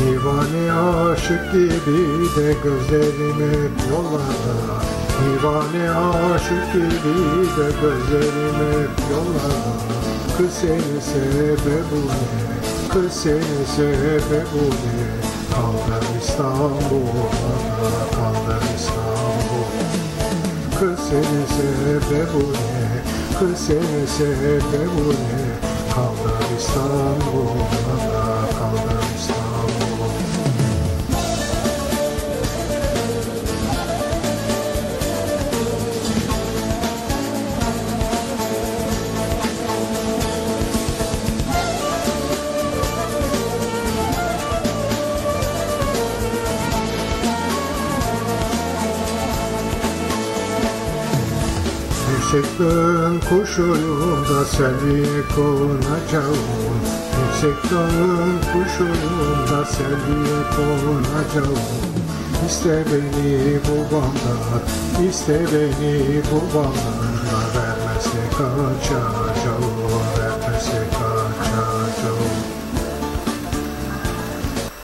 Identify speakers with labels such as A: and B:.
A: Divane aşık gibi de gözlerim hep yollarda Divane aşık gibi de gözlerim hep yollarda Kız seni sebebi ne? Kız seni sebebi ne? Kaldım İstanbul'da, kaldım İstanbul Kız seni sebebi ne? Kız seni sebebi ne? Kaldım İstanbul'da, Yüksek dağın kuşuyum selviye konacağım Yüksek dağın kuşuyum selviye konacağım İste beni bu banda, iste beni bu banda Vermezse kaçacağım